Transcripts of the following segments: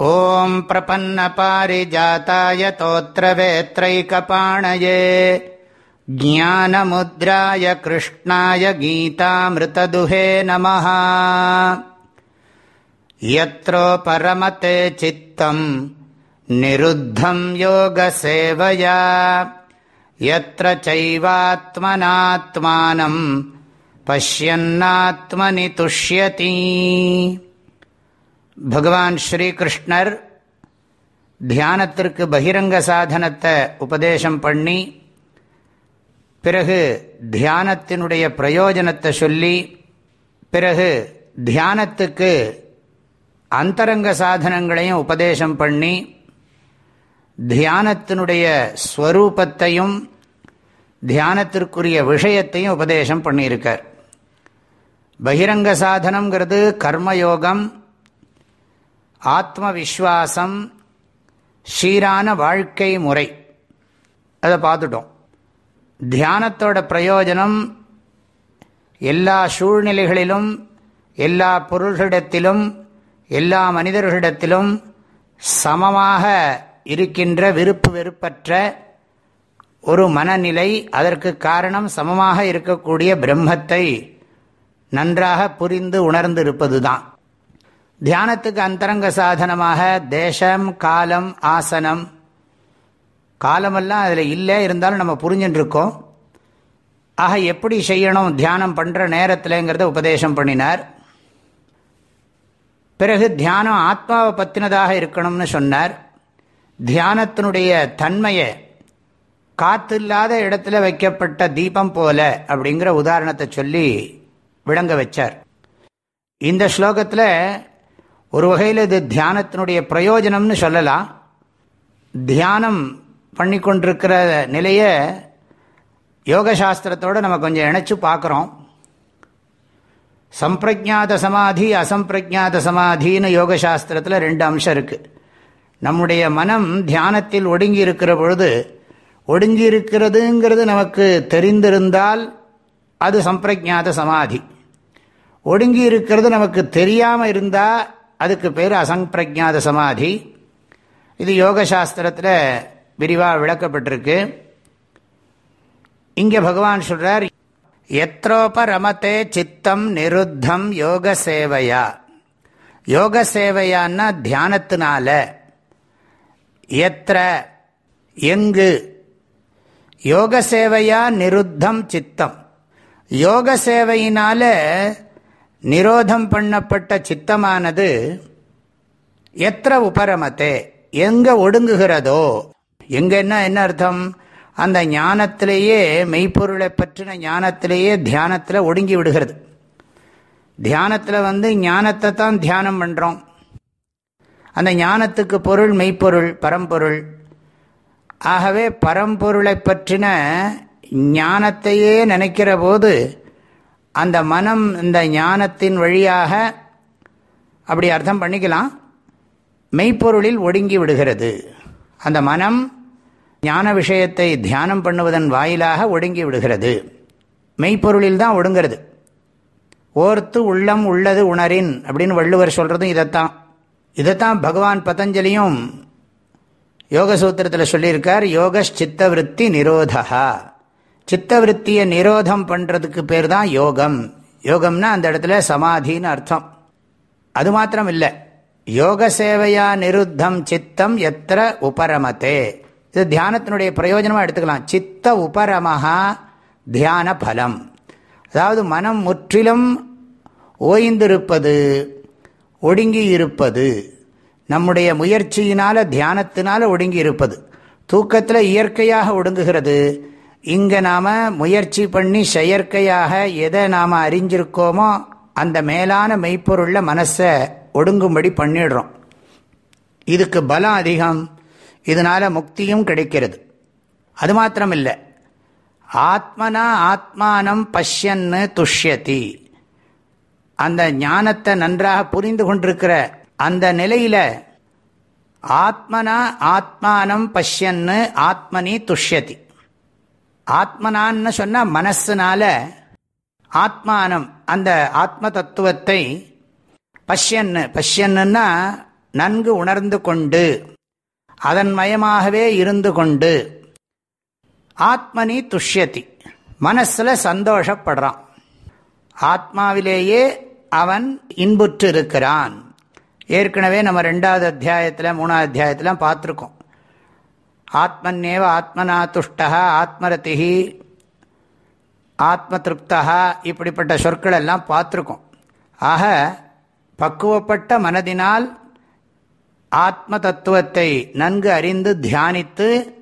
ॐ प्रपन्नपारिजाताय तोत्रवेत्रैकपाणये ज्ञानमुद्राय कृष्णाय गीतामृतदुहे नमः यत्रो परमते चित्तम् निरुद्धं योगसेवया यत्र चैवात्मनात्मानम् पश्यन्नात्मनि तुष्यति பகவான் ஸ்ரீகிருஷ்ணர் தியானத்திற்கு பகிரங்க சாதனத்தை உபதேசம் பண்ணி பிறகு தியானத்தினுடைய பிரயோஜனத்தை சொல்லி பிறகு தியானத்துக்கு அந்தரங்க சாதனங்களையும் உபதேசம் பண்ணி தியானத்தினுடைய ஸ்வரூபத்தையும் தியானத்திற்குரிய விஷயத்தையும் உபதேசம் பண்ணியிருக்கார். பகிரங்க சாதனங்கிறது கர்மயோகம் ஆத்ம விஸ்வாசம் சீரான வாழ்க்கை முறை. அதை பார்த்துட்டோம். தியானத்தோட பிரயோஜனம் எல்லா சூழ்நிலைகளிலும் எல்லா பொருள்களிடத்திலும் எல்லா மனிதர்களிடத்திலும் சமமாக இருக்கின்ற விருப்பு வெறுப்பற்ற ஒரு மனநிலை அதற்கு காரணம் சமமாக இருக்கக்கூடிய பிரம்மத்தை நன்றாக புரிந்து உணர்ந்து இருப்பது தான் தியானத்துக்கு அந்தரங்க சாதனமாக தேசம் காலம் ஆசனம். காலமெல்லாம் அதில் இல்லை இருந்தாலும் நம்ம புரிஞ்சுட்டுருக்கோம் ஆக எப்படி செய்யணும் தியானம் பண்ணுற நேரத்தில்ங்கிறத உபதேசம் பண்ணினார். பிறகு தியானம் ஆத்மாவை பற்றினதாக இருக்கணும்னு சொன்னார். தியானத்தினுடைய தன்மையை காற்று இல்லாத இடத்துல வைக்கப்பட்ட தீபம் போல அப்படிங்கிற உதாரணத்தை சொல்லி விளங்க வச்சார். இந்த ஸ்லோகத்தில் ஒரு வகையில் இது தியானத்தினுடைய பிரயோஜனம்னு சொல்லலாம். தியானம் பண்ணி கொண்டிருக்கிற நிலையை யோகசாஸ்திரத்தோடு நம்ம கொஞ்சம் இணைச்சு பார்க்குறோம். சம்பிரஜாத சமாதி அசம்பிரஜாத சமாதின்னு யோகசாஸ்திரத்தில் ரெண்டு அம்சம் இருக்குது நம்முடைய மனம் தியானத்தில் ஒடுங்கி இருக்கிற பொழுது ஒடுங்கி இருக்கிறதுங்கிறது நமக்கு தெரிந்திருந்தால் அது சம்பிரஜாத சமாதி. ஒடுங்கி இருக்கிறது நமக்கு தெரியாமல் இருந்தால் அதுக்கு பேர் அசம்பிரஜாத சமாதி. இது யோகசாஸ்திரத்தில் விரிவாக விளக்கப்பட்டிருக்கு. இங்கே பகவான் சொல்கிறார் எத்ரோப ரமத்தே சித்தம் நிருத்தம் யோக சேவையா யோக சேவையான்னா தியானத்தினால. எத்திர எங்கு? யோக சேவையா நிருத்தம் சித்தம். யோக சேவையினால நிரோதம் பண்ணப்பட்ட சித்தமானது எத்திர உபரமத்தே? எங்க ஒடுங்குகிறதோ? எங்கன்னா என்ன அர்த்தம்? அந்த ஞானத்திலேயே மெய்ப்பொருளை பற்றின ஞானத்திலேயே தியானத்தில் ஒடுங்கி விடுகிறது. தியானத்தில் வந்து ஞானத்தை தான் தியானம் பண்ணுறோம் அந்த ஞானத்துக்கு பொருள் மெய்ப்பொருள் பரம்பொருள். ஆகவே பரம்பொருளை பற்றின ஞானத்தையே நினைக்கிற போது அந்த மனம் இந்த ஞானத்தின் வழியாக அப்படி அர்த்தம் பண்ணிக்கலாம். மெய்ப்பொருளில் ஒடுங்கி விடுகிறது. அந்த மனம் ஞான விஷயத்தை தியானம் பண்ணுவதன் வாயிலாக ஒடுங்கி விடுகிறது. மெய்ப்பொருளில் தான் ஒடுங்கிறது. ஓர்த்து உள்ளம் உள்ளது உணரின் அப்படின்னு வள்ளுவர் சொல்கிறதும் இதைத்தான். இதைத்தான் பகவான் பதஞ்சலியும் யோக சூத்திரத்தில் சொல்லியிருக்கார் யோக விற்பி நிரோதா சித்தவருத்தியை நிரோதம் பண்ணுறதுக்கு பேர் தான் யோகம். யோகம்னா அந்த இடத்துல சமாதின்னு அர்த்தம். அது மாத்திரம் இல்லை யோக சேவையா நிருத்தம் சித்தம் எத்திர உபரமத்தே. இது தியானத்தினுடைய பிரயோஜனமாக எடுத்துக்கலாம். சித்த உபரமஹா தியான பலம். அதாவது மனம் முற்றிலும் ஓய்ந்திருப்பது ஒடுங்கி இருப்பது நம்முடைய முயற்சியினால தியானத்தினால ஒடுங்கி இருப்பது தூக்கத்தில் இயற்கையாக ஒடுங்குகிறது. இங்கே நாம் முயற்சி பண்ணி செயற்கையாக எதை நாம் அறிஞ்சிருக்கோமோ அந்த மேலான மெய்ப்பொருளில் மனசை ஒடுங்கும்படி பண்ணிடுறோம். இதுக்கு பலம் அதிகம். இதனால் முக்தியும் கிடைக்கிறது. அது மாத்திரம் இல்லை ஆத்மனா ஆத்மானம் பஷ்யன்னு துஷ்யதி. அந்த ஞானத்தை நன்றாக புரிந்து கொண்டிருக்கிற அந்த நிலையில் ஆத்மனா ஆத்மானம் பஷ்யன்னு ஆத்மனி துஷ்யதி. ஆத்மனான்னு சொன்னால் மனசுனால ஆத்மானம் அந்த ஆத்ம தத்துவத்தை பஷ்யன்னு பஷ்யன்னுன்னா நன்கு உணர்ந்து கொண்டு அதன் மயமாகவே இருந்து கொண்டு ஆத்மனி துஷ்யதி. மனசில் சந்தோஷப்படுறான். ஆத்மாவிலேயே அவன் இன்புற்று இருக்கிறான் ஏற்கனவே நம்ம ரெண்டாவது அத்தியாயத்தில் மூணாவது அத்தியாயத்தில் பார்த்துருக்கோம். ஆத்மன்னேவ ஆத்மனா துஷ்டா ஆத்மரதி ஆத்ம திருப்தா இப்படிப்பட்ட சொற்கள் எல்லாம் பார்த்துருக்கோம். ஆக பக்குவப்பட்ட மனதினால் ஆத்ம தத்துவத்தை நன்கு அறிந்து தியானித்து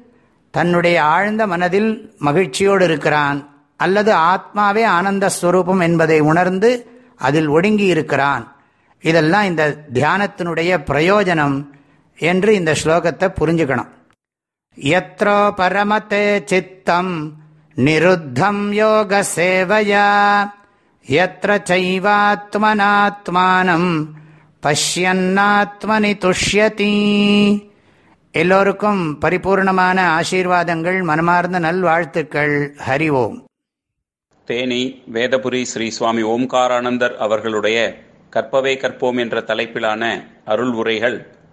தன்னுடைய ஆழ்ந்த மனதில் மகிழ்ச்சியோடு இருக்கிறான் அல்லது ஆத்மாவே ஆனந்த ஸ்வரூபம் என்பதை உணர்ந்து அதில் ஒடுங்கி இருக்கிறான். இதெல்லாம் இந்த தியானத்தினுடைய பிரயோஜனம் என்று இந்த ஸ்லோகத்தை புரிஞ்சுக்கணும். எத்ரோ பரமத்தே சித்தம் நிருத்தம் யோக சேவையா எத்திர சைவாத்மனாத்மானம் பஷ்யன்னாத்மனி துஷ்யதி எல்லோருக்கும் பரிபூர்ணமான ஆசீர்வாதங்கள் மனமார்ந்த நல்வாழ்த்துக்கள். ஹரி ஓம். தேனி வேதபுரி ஸ்ரீ சுவாமி ஓம்காரானந்தர் அவர்களுடைய கற்பவே கற்போம் என்ற தலைப்பிலான அருள் உரைகள்